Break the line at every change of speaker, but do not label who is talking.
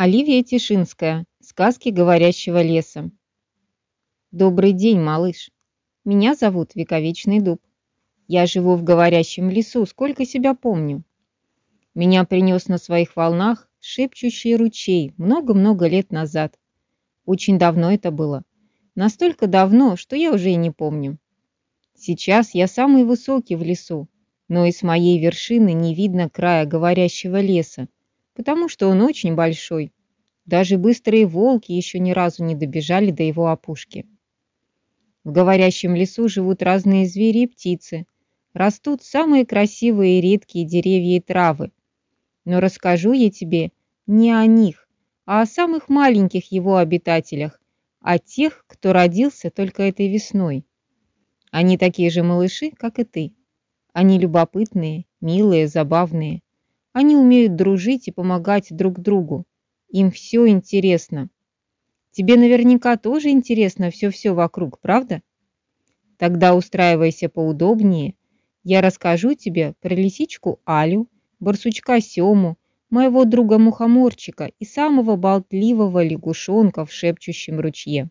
Оливия Тишинская. Сказки говорящего леса. Добрый день, малыш. Меня зовут Вековечный дуб. Я живу в говорящем лесу, сколько себя помню. Меня принес на своих волнах шепчущий ручей много-много лет назад. Очень давно это было. Настолько давно, что я уже и не помню. Сейчас я самый высокий в лесу, но и с моей вершины не видно края говорящего леса, потому что он очень большой. Даже быстрые волки еще ни разу не добежали до его опушки. В говорящем лесу живут разные звери и птицы. Растут самые красивые и редкие деревья и травы. Но расскажу я тебе не о них, а о самых маленьких его обитателях, о тех, кто родился только этой весной. Они такие же малыши, как и ты. Они любопытные, милые, забавные. Они умеют дружить и помогать друг другу. Им все интересно. Тебе наверняка тоже интересно все-все вокруг, правда? Тогда устраивайся поудобнее. Я расскажу тебе про лисичку Алю, барсучка Сему, моего друга Мухоморчика и самого болтливого лягушонка в шепчущем ручье.